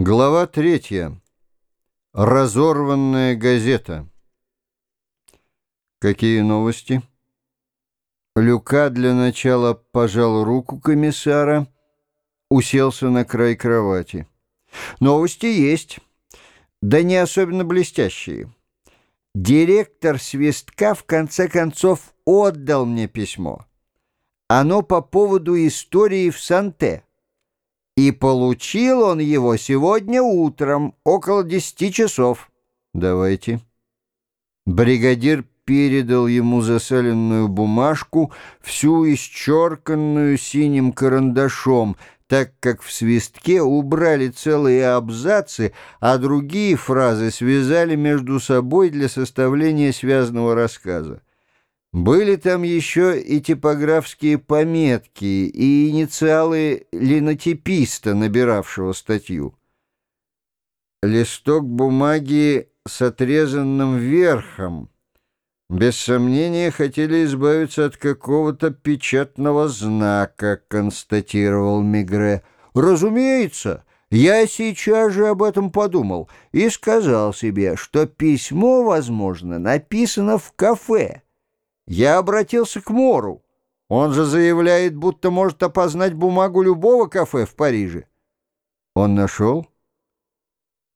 Глава третья. Разорванная газета. Какие новости? Люка для начала пожал руку комиссара, уселся на край кровати. Новости есть, да не особенно блестящие. Директор Свистка в конце концов отдал мне письмо. Оно по поводу истории в Санте. И получил он его сегодня утром, около десяти часов. Давайте. Бригадир передал ему засаленную бумажку, всю исчерканную синим карандашом, так как в свистке убрали целые абзацы, а другие фразы связали между собой для составления связанного рассказа. Были там еще и типографские пометки, и инициалы линотиписта, набиравшего статью. Листок бумаги с отрезанным верхом. Без сомнения, хотели избавиться от какого-то печатного знака, констатировал Мигре. Разумеется, я сейчас же об этом подумал и сказал себе, что письмо, возможно, написано в кафе. Я обратился к Мору. Он же заявляет, будто может опознать бумагу любого кафе в Париже. Он нашел?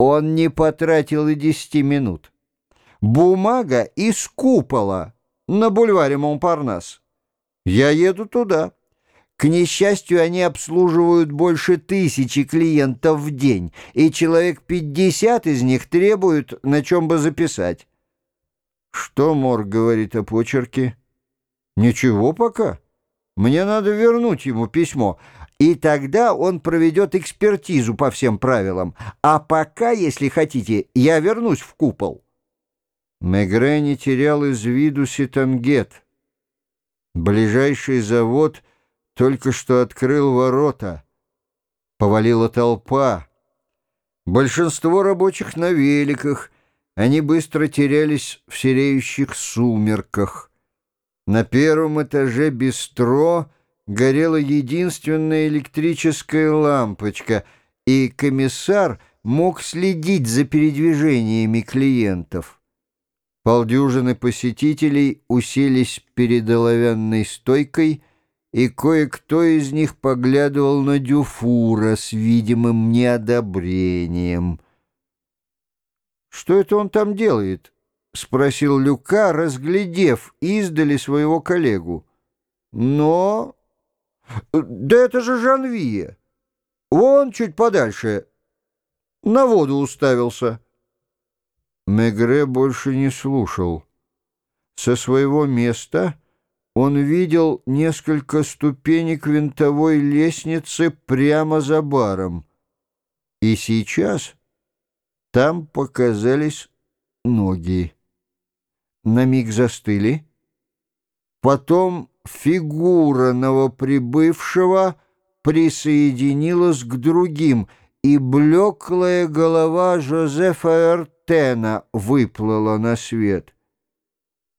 Он не потратил и десяти минут. Бумага из купола на бульваре Монпарнас. Я еду туда. К несчастью, они обслуживают больше тысячи клиентов в день, и человек пятьдесят из них требуют на чем бы записать. Что Мор говорит о почерке? Ничего пока. Мне надо вернуть ему письмо, и тогда он проведет экспертизу по всем правилам. А пока, если хотите, я вернусь в купол. Мегре не терял из виду Ситангет. Ближайший завод только что открыл ворота. Повалила толпа. Большинство рабочих на великах — они быстро терялись в сереющих сумерках. На первом этаже бистро горела единственная электрическая лампочка, и комиссар мог следить за передвижениями клиентов. Полдюжины посетителей уселись перед оловянной стойкой, и кое-кто из них поглядывал на Дюфура с видимым неодобрением — «Что это он там делает?» — спросил Люка, разглядев издали своего коллегу. «Но...» «Да это же Жанвия! Вон чуть подальше. На воду уставился». Мегре больше не слушал. Со своего места он видел несколько ступенек винтовой лестницы прямо за баром. И сейчас... Там показались ноги. На миг застыли. Потом фигура новоприбывшего присоединилась к другим, и блеклая голова Жозефа Эртена выплыла на свет.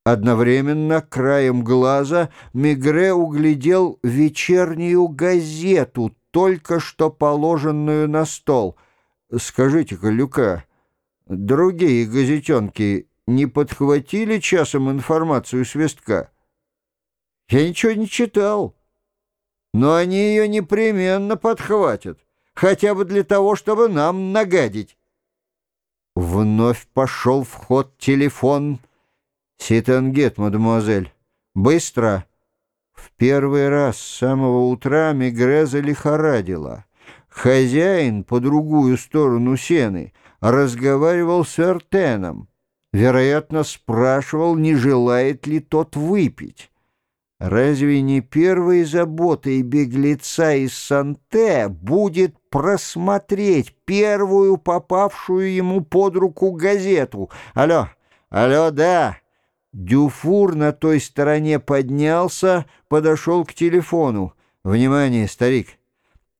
Одновременно краем глаза Мигре углядел вечернюю газету, только что положенную на стол — Скажите-ка, Люка, другие газетенки не подхватили часом информацию свистка? Я ничего не читал, но они ее непременно подхватят, хотя бы для того, чтобы нам нагадить. Вновь пошел в ход телефон. «Ситангет, мадемуазель, быстро!» В первый раз с самого утра Мигре залихорадила. Хозяин по другую сторону сены разговаривал с Эртеном. Вероятно, спрашивал, не желает ли тот выпить. Разве не первой заботой беглеца из Санте будет просмотреть первую попавшую ему под руку газету? Алло, алло, да. Дюфур на той стороне поднялся, подошел к телефону. Внимание, старик.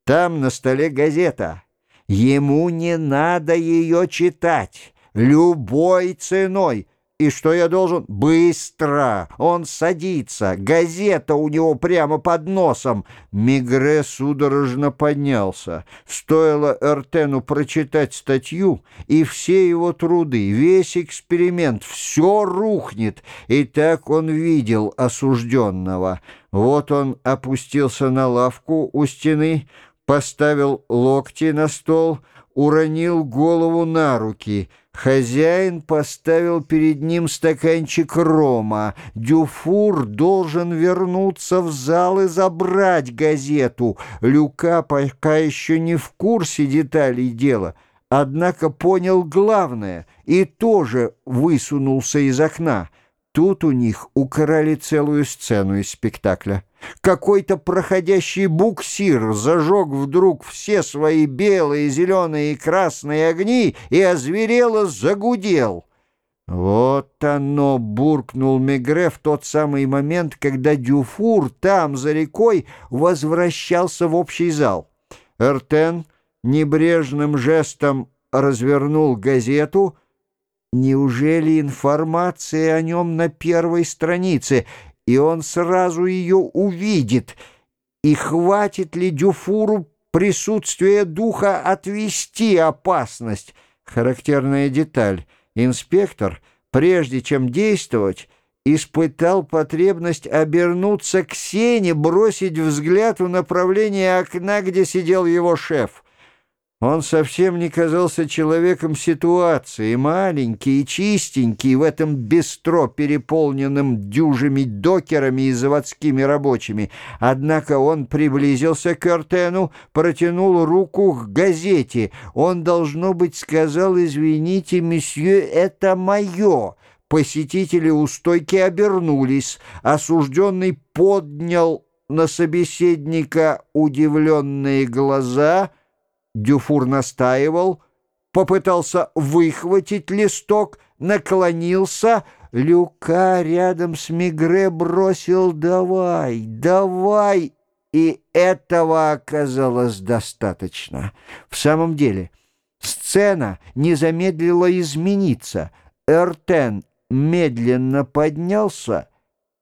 Там на столе газета. Ему не надо ее читать. Любой ценой. И что я должен? Быстро! Он садится. Газета у него прямо под носом. Мигре судорожно поднялся. Стоило Эртену прочитать статью, и все его труды, весь эксперимент, все рухнет. И так он видел осужденного. Вот он опустился на лавку у стены, поставил локти на стол, уронил голову на руки. Хозяин поставил перед ним стаканчик рома. Дюфур должен вернуться в зал и забрать газету. Люка пока еще не в курсе деталей дела, однако понял главное и тоже высунулся из окна. Тут у них украли целую сцену из спектакля. Какой-то проходящий буксир зажег вдруг все свои белые, зеленые и красные огни и озверело загудел. Вот оно, буркнул Мегре в тот самый момент, когда Дюфур там, за рекой, возвращался в общий зал. Эртен небрежным жестом развернул газету. Неужели информация о нем на первой странице — и он сразу ее увидит. И хватит ли Дюфуру присутствие духа отвести опасность? Характерная деталь. Инспектор, прежде чем действовать, испытал потребность обернуться к сене, бросить взгляд в направлении окна, где сидел его шеф — он совсем не казался человеком ситуации, маленький и чистенький в этом бестро, переполненном дюжими докерами и заводскими рабочими. Однако он приблизился к Артену, протянул руку к газете. Он, должно быть, сказал «Извините, месье, это мое». Посетители у стойки обернулись. Осужденный поднял на собеседника удивленные глаза — Дюфур настаивал, попытался выхватить листок, наклонился. Люка рядом с Мигре бросил «давай, давай!» И этого оказалось достаточно. В самом деле, сцена не замедлила измениться. Эртен медленно поднялся,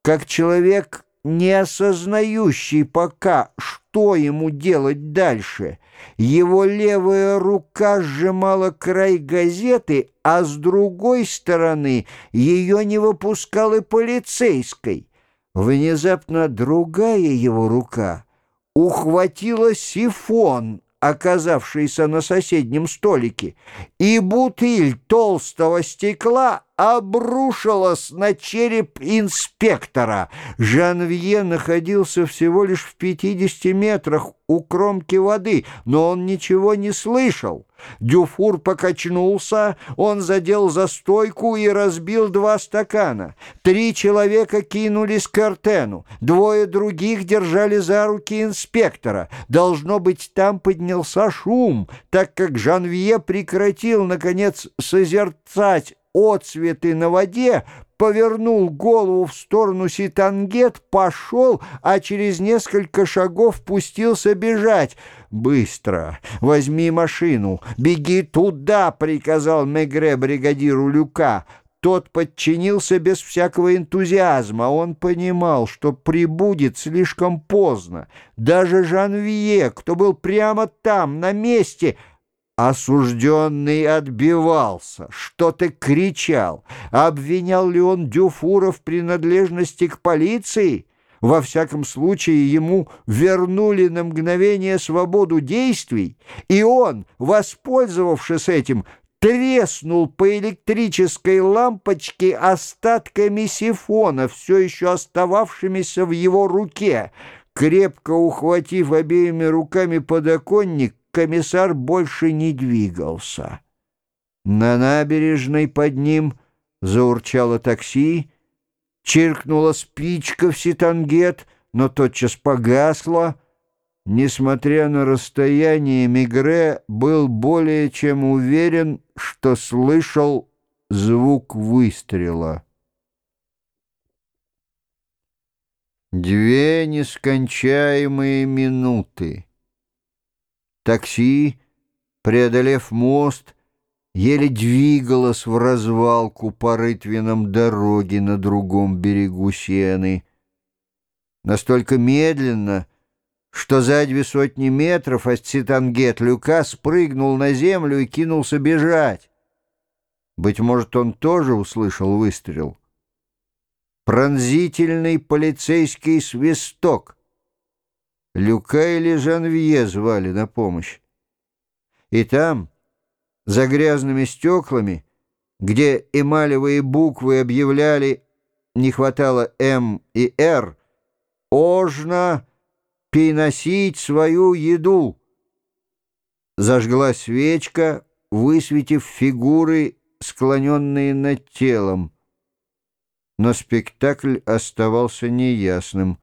как человек, не осознающий пока, что ему делать дальше — его левая рука сжимала край газеты, а с другой стороны ее не выпускал и полицейской. Внезапно другая его рука ухватила сифон, оказавшийся на соседнем столике, и бутыль толстого стекла обрушилась на череп инспектора. Жанвье находился всего лишь в 50 метрах у кромки воды, но он ничего не слышал. Дюфур покачнулся, он задел за стойку и разбил два стакана. Три человека кинулись к Артену, двое других держали за руки инспектора. Должно быть, там поднялся шум, так как Жанвье прекратил, наконец, созерцать отцветы на воде, повернул голову в сторону Ситангет, пошел, а через несколько шагов пустился бежать. «Быстро! Возьми машину! Беги туда!» — приказал Мегре бригадиру Люка. Тот подчинился без всякого энтузиазма. Он понимал, что прибудет слишком поздно. Даже Жанвье, кто был прямо там, на месте, Осужденный отбивался, что-то кричал. Обвинял ли он Дюфура в принадлежности к полиции? Во всяком случае, ему вернули на мгновение свободу действий, и он, воспользовавшись этим, треснул по электрической лампочке остатками сифона, все еще остававшимися в его руке. Крепко ухватив обеими руками подоконник, комиссар больше не двигался. На набережной под ним заурчало такси, чиркнула спичка в ситангет, но тотчас погасла. Несмотря на расстояние, Мигре был более чем уверен, что слышал звук выстрела. Две нескончаемые минуты. Такси, преодолев мост, еле двигалась в развалку по рытвинам дороги на другом берегу сены. Настолько медленно, что за две сотни метров от Цитангет Люка спрыгнул на землю и кинулся бежать. Быть может, он тоже услышал выстрел. Пронзительный полицейский свисток. Люка или Жанвье звали на помощь. И там, за грязными стеклами, где эмалевые буквы объявляли «не хватало М и Р», «Ожно переносить свою еду». Зажгла свечка, высветив фигуры, склоненные над телом. Но спектакль оставался неясным.